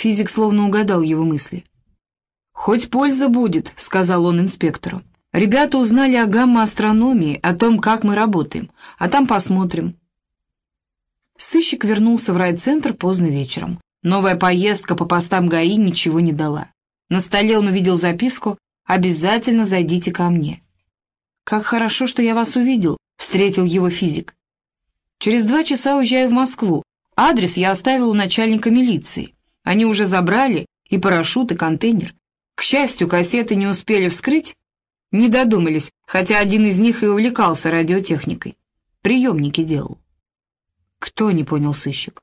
Физик словно угадал его мысли. «Хоть польза будет», — сказал он инспектору. «Ребята узнали о гамма-астрономии, о том, как мы работаем, а там посмотрим». Сыщик вернулся в райцентр поздно вечером. Новая поездка по постам ГАИ ничего не дала. На столе он увидел записку «Обязательно зайдите ко мне». «Как хорошо, что я вас увидел», — встретил его физик. «Через два часа уезжаю в Москву. Адрес я оставил у начальника милиции. Они уже забрали и парашют, и контейнер. К счастью, кассеты не успели вскрыть, не додумались, хотя один из них и увлекался радиотехникой. Приемники делал. Кто, не понял сыщик?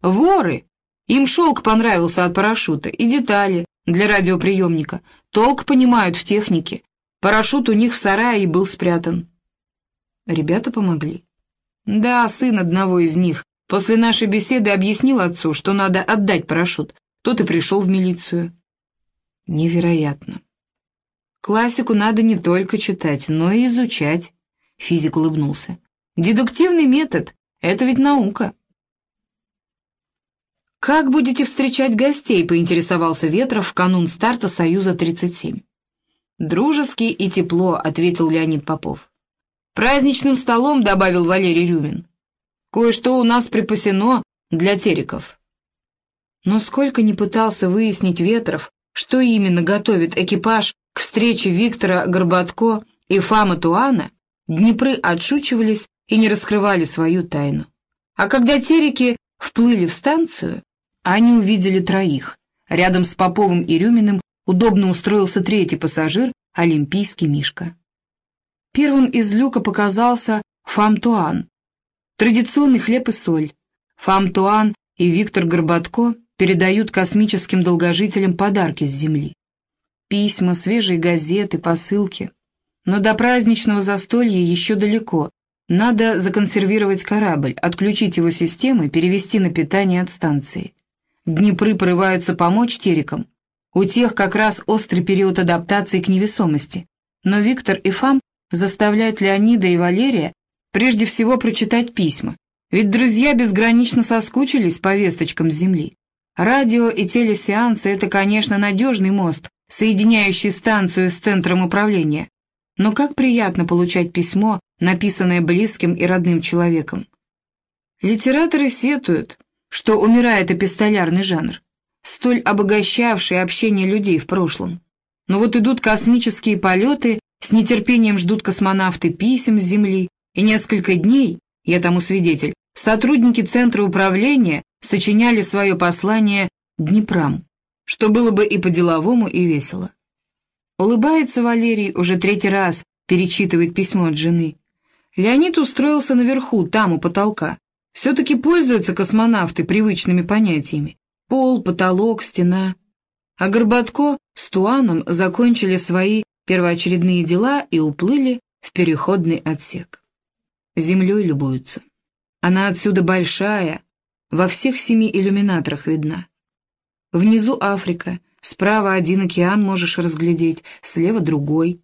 Воры! Им шелк понравился от парашюта и детали для радиоприемника. Толк понимают в технике. Парашют у них в сарае и был спрятан. Ребята помогли. Да, сын одного из них после нашей беседы объяснил отцу, что надо отдать парашют. Тот и пришел в милицию. Невероятно. Классику надо не только читать, но и изучать. Физик улыбнулся. Дедуктивный метод — это ведь наука. «Как будете встречать гостей?» — поинтересовался Ветров в канун старта «Союза-37». «Дружески и тепло», — ответил Леонид Попов. «Праздничным столом», — добавил Валерий Рюмин. «Кое-что у нас припасено для тереков». Но сколько не пытался выяснить Ветров, что именно готовит экипаж к встрече Виктора Горбатко и Фамы Туана, Днепры отшучивались и не раскрывали свою тайну. А когда терики вплыли в станцию, они увидели троих. Рядом с Поповым и Рюминым удобно устроился третий пассажир, олимпийский Мишка. Первым из люка показался Фамтуан. Традиционный хлеб и соль. Фамтуан и Виктор Горбатко передают космическим долгожителям подарки с Земли. Письма, свежие газеты, посылки. Но до праздничного застолья еще далеко. Надо законсервировать корабль, отключить его системы, перевести на питание от станции. Днепры порываются помочь терикам. У тех как раз острый период адаптации к невесомости. Но Виктор и Фам заставляют Леонида и Валерия прежде всего прочитать письма, ведь друзья безгранично соскучились по весточкам с Земли. Радио и телесеансы — это, конечно, надежный мост, соединяющий станцию с центром управления. Но как приятно получать письмо, написанное близким и родным человеком. Литераторы сетуют, что умирает эпистолярный жанр, столь обогащавший общение людей в прошлом. Но вот идут космические полеты, с нетерпением ждут космонавты писем с Земли, и несколько дней, я тому свидетель, сотрудники Центра управления сочиняли свое послание Днепром, что было бы и по-деловому, и весело. Улыбается Валерий, уже третий раз перечитывает письмо от жены. Леонид устроился наверху, там, у потолка. Все-таки пользуются космонавты привычными понятиями. Пол, потолок, стена. А Горбатко с Туаном закончили свои первоочередные дела и уплыли в переходный отсек. Землей любуются. Она отсюда большая, во всех семи иллюминаторах видна. Внизу Африка, справа один океан можешь разглядеть, слева другой.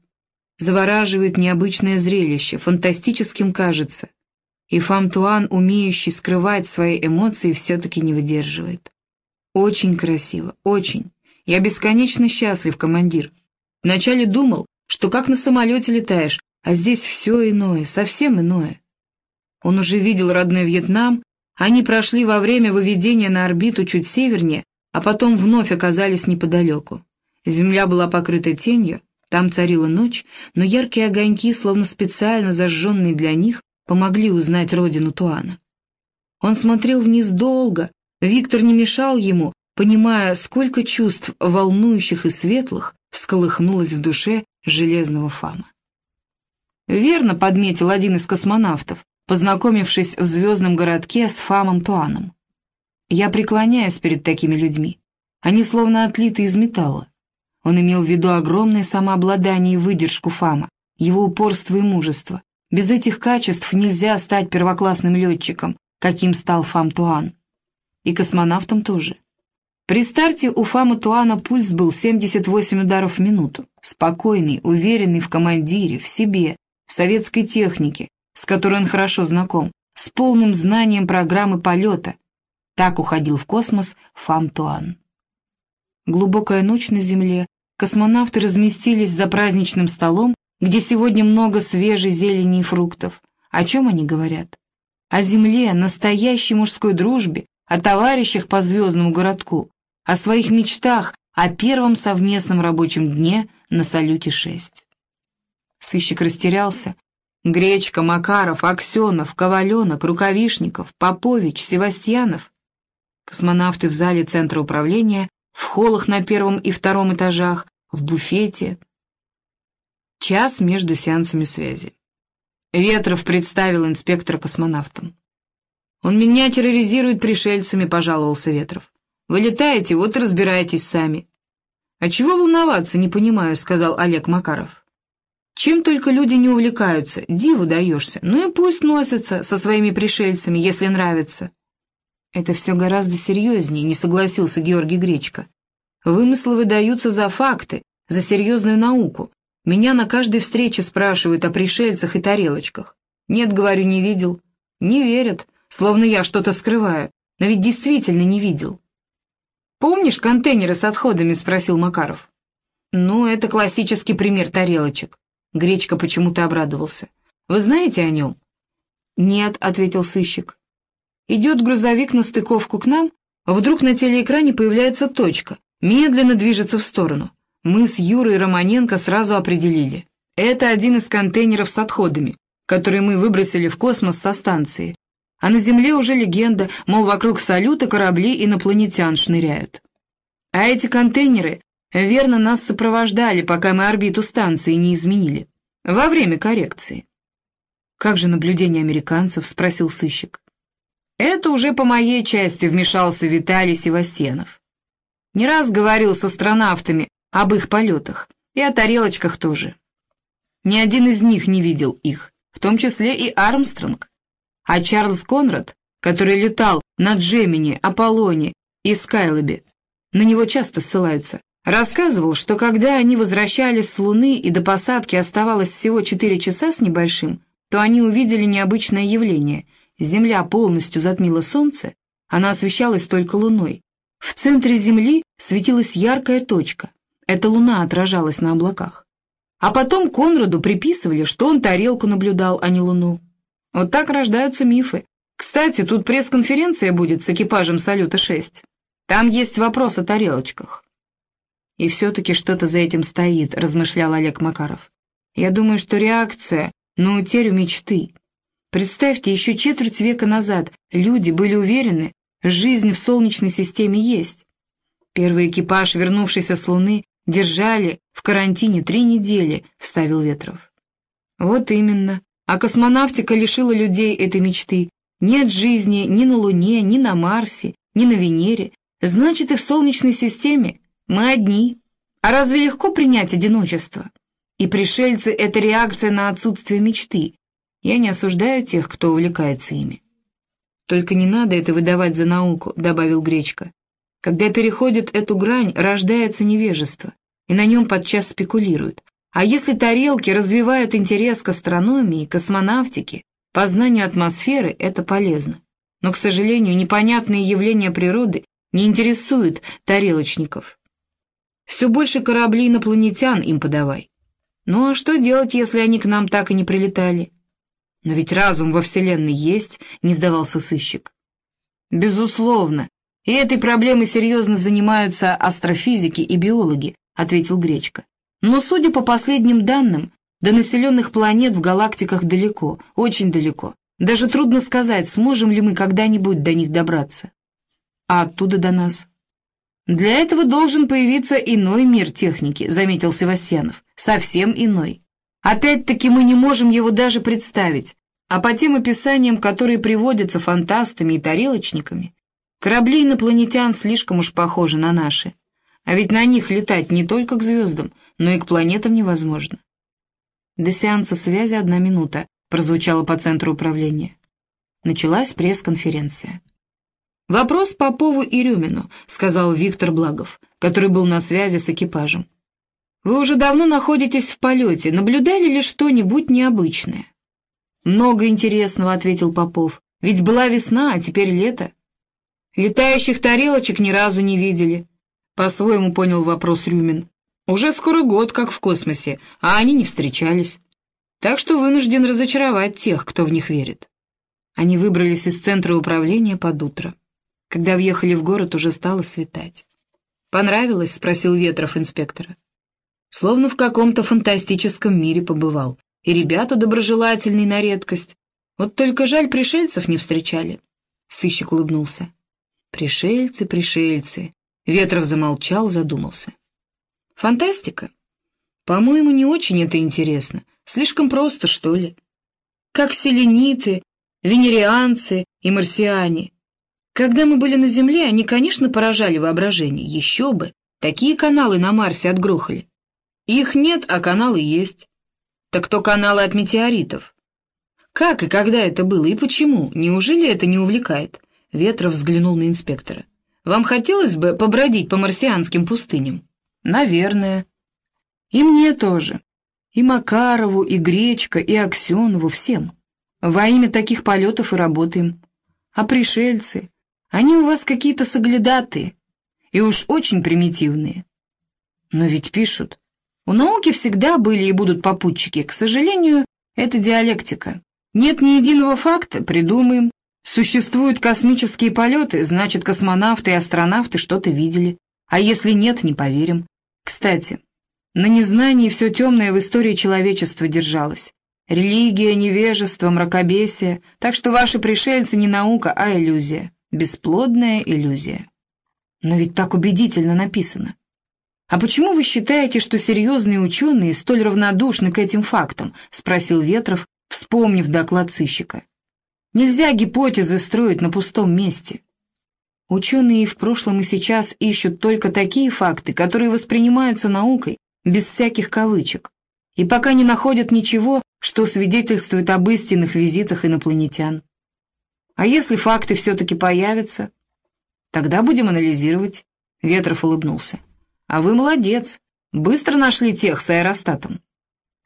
Завораживает необычное зрелище, фантастическим кажется. И Фамтуан, умеющий скрывать свои эмоции, все-таки не выдерживает. Очень красиво, очень. Я бесконечно счастлив, командир. Вначале думал, что как на самолете летаешь, а здесь все иное, совсем иное. Он уже видел родной Вьетнам, они прошли во время выведения на орбиту чуть севернее, а потом вновь оказались неподалеку. Земля была покрыта тенью, там царила ночь, но яркие огоньки, словно специально зажженные для них, помогли узнать родину Туана. Он смотрел вниз долго, Виктор не мешал ему, понимая, сколько чувств, волнующих и светлых, всколыхнулось в душе железного Фама. Верно подметил один из космонавтов, познакомившись в звездном городке с Фамом Туаном. Я преклоняюсь перед такими людьми. Они словно отлиты из металла. Он имел в виду огромное самообладание и выдержку Фама, его упорство и мужество. Без этих качеств нельзя стать первоклассным летчиком, каким стал Фам Туан. И космонавтом тоже. При старте у Фама Туана пульс был 78 ударов в минуту. Спокойный, уверенный в командире, в себе, в советской технике, с которой он хорошо знаком, с полным знанием программы полета. Так уходил в космос Фам Туан. Глубокая ночь на земле, космонавты разместились за праздничным столом, где сегодня много свежей зелени и фруктов. О чем они говорят? О земле, настоящей мужской дружбе, о товарищах по звездному городку, о своих мечтах, о первом совместном рабочем дне на «Салюте-6». Сыщик растерялся. Гречка, Макаров, Аксенов, Коваленок, Рукавишников, Попович, Севастьянов. Космонавты в зале Центра управления в холлах на первом и втором этажах, в буфете. Час между сеансами связи. Ветров представил инспектора космонавтам. «Он меня терроризирует пришельцами», — пожаловался Ветров. «Вы летаете, вот и разбирайтесь сами». «А чего волноваться, не понимаю», — сказал Олег Макаров. «Чем только люди не увлекаются, диву даешься. Ну и пусть носятся со своими пришельцами, если нравится». «Это все гораздо серьезнее», — не согласился Георгий Гречко. «Вымыслы выдаются за факты, за серьезную науку. Меня на каждой встрече спрашивают о пришельцах и тарелочках. Нет, говорю, не видел. Не верят, словно я что-то скрываю, но ведь действительно не видел». «Помнишь контейнеры с отходами?» — спросил Макаров. «Ну, это классический пример тарелочек». Гречка почему-то обрадовался. «Вы знаете о нем?» «Нет», — ответил сыщик. Идет грузовик на стыковку к нам, вдруг на телеэкране появляется точка, медленно движется в сторону. Мы с Юрой Романенко сразу определили. Это один из контейнеров с отходами, которые мы выбросили в космос со станции. А на Земле уже легенда, мол, вокруг салюта корабли инопланетян шныряют. А эти контейнеры верно нас сопровождали, пока мы орбиту станции не изменили. Во время коррекции. «Как же наблюдение американцев?» — спросил сыщик. Это уже по моей части вмешался Виталий Севастьянов. Не раз говорил с астронавтами об их полетах, и о тарелочках тоже. Ни один из них не видел их, в том числе и Армстронг. А Чарльз Конрад, который летал на Джемине, Аполлоне и Скайлобе, на него часто ссылаются, рассказывал, что когда они возвращались с Луны и до посадки оставалось всего четыре часа с небольшим, то они увидели необычное явление — Земля полностью затмила Солнце, она освещалась только Луной. В центре Земли светилась яркая точка. Эта Луна отражалась на облаках. А потом Конраду приписывали, что он тарелку наблюдал, а не Луну. Вот так рождаются мифы. Кстати, тут пресс-конференция будет с экипажем «Салюта-6». Там есть вопрос о тарелочках. И все-таки что-то за этим стоит, размышлял Олег Макаров. Я думаю, что реакция на утерю мечты. Представьте, еще четверть века назад люди были уверены, жизнь в Солнечной системе есть. Первый экипаж, вернувшийся с Луны, держали в карантине три недели, вставил Ветров. Вот именно. А космонавтика лишила людей этой мечты. Нет жизни ни на Луне, ни на Марсе, ни на Венере. Значит, и в Солнечной системе мы одни. А разве легко принять одиночество? И пришельцы — это реакция на отсутствие мечты. Я не осуждаю тех, кто увлекается ими. «Только не надо это выдавать за науку», — добавил Гречка. «Когда переходит эту грань, рождается невежество, и на нем подчас спекулируют. А если тарелки развивают интерес к астрономии, космонавтике, познанию атмосферы, это полезно. Но, к сожалению, непонятные явления природы не интересуют тарелочников. Все больше кораблей инопланетян им подавай. Ну а что делать, если они к нам так и не прилетали? «Но ведь разум во Вселенной есть», — не сдавался сыщик. «Безусловно. И этой проблемой серьезно занимаются астрофизики и биологи», — ответил Гречка. «Но, судя по последним данным, до населенных планет в галактиках далеко, очень далеко. Даже трудно сказать, сможем ли мы когда-нибудь до них добраться. А оттуда до нас?» «Для этого должен появиться иной мир техники», — заметил Севастьянов. «Совсем иной. Опять-таки мы не можем его даже представить, а по тем описаниям, которые приводятся фантастами и тарелочниками, корабли инопланетян слишком уж похожи на наши. А ведь на них летать не только к звездам, но и к планетам невозможно. До сеанса связи одна минута, прозвучало по центру управления. Началась пресс-конференция. «Вопрос Попову и Рюмину», — сказал Виктор Благов, который был на связи с экипажем. Вы уже давно находитесь в полете. Наблюдали ли что-нибудь необычное?» «Много интересного», — ответил Попов. «Ведь была весна, а теперь лето. Летающих тарелочек ни разу не видели. по-своему понял вопрос Рюмин. «Уже скоро год, как в космосе, а они не встречались. Так что вынужден разочаровать тех, кто в них верит». Они выбрались из центра управления под утро. Когда въехали в город, уже стало светать. «Понравилось?» — спросил Ветров инспектора. Словно в каком-то фантастическом мире побывал. И ребята доброжелательные на редкость. Вот только жаль, пришельцев не встречали. Сыщик улыбнулся. Пришельцы, пришельцы. Ветров замолчал, задумался. Фантастика? По-моему, не очень это интересно. Слишком просто, что ли? Как селениты, венерианцы и марсиане. Когда мы были на Земле, они, конечно, поражали воображение. Еще бы, такие каналы на Марсе отгрохали. Их нет, а каналы есть. Так то каналы от метеоритов. Как и когда это было, и почему? Неужели это не увлекает? Ветров взглянул на инспектора. Вам хотелось бы побродить по марсианским пустыням? Наверное. И мне тоже. И Макарову, и Гречка, и Аксенову, всем. Во имя таких полетов и работаем. А пришельцы? Они у вас какие-то соглядатые. И уж очень примитивные. Но ведь пишут. У науки всегда были и будут попутчики. К сожалению, это диалектика. Нет ни единого факта, придумаем. Существуют космические полеты, значит, космонавты и астронавты что-то видели. А если нет, не поверим. Кстати, на незнании все темное в истории человечества держалось. Религия, невежество, мракобесие. Так что ваши пришельцы не наука, а иллюзия. Бесплодная иллюзия. Но ведь так убедительно написано. «А почему вы считаете, что серьезные ученые столь равнодушны к этим фактам?» — спросил Ветров, вспомнив доклад сыщика. «Нельзя гипотезы строить на пустом месте. Ученые в прошлом, и сейчас ищут только такие факты, которые воспринимаются наукой, без всяких кавычек, и пока не находят ничего, что свидетельствует об истинных визитах инопланетян. А если факты все-таки появятся? Тогда будем анализировать». Ветров улыбнулся. А вы молодец, быстро нашли тех с аэростатом.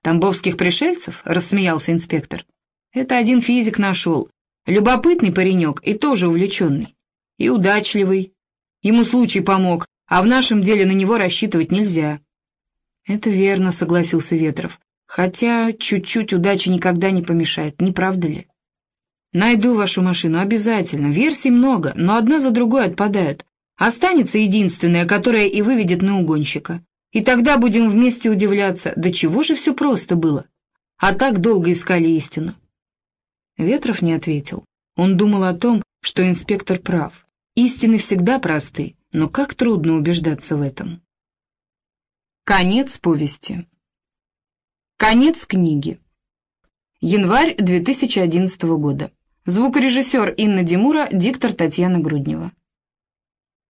Тамбовских пришельцев? — рассмеялся инспектор. Это один физик нашел. Любопытный паренек и тоже увлеченный. И удачливый. Ему случай помог, а в нашем деле на него рассчитывать нельзя. Это верно, — согласился Ветров. Хотя чуть-чуть удачи никогда не помешает, не правда ли? Найду вашу машину обязательно. Версий много, но одна за другой отпадают. Останется единственная, которая и выведет на угонщика. И тогда будем вместе удивляться, до чего же все просто было. А так долго искали истину. Ветров не ответил. Он думал о том, что инспектор прав. Истины всегда просты, но как трудно убеждаться в этом. Конец повести. Конец книги. Январь 2011 года. Звукорежиссер Инна Демура, диктор Татьяна Груднева.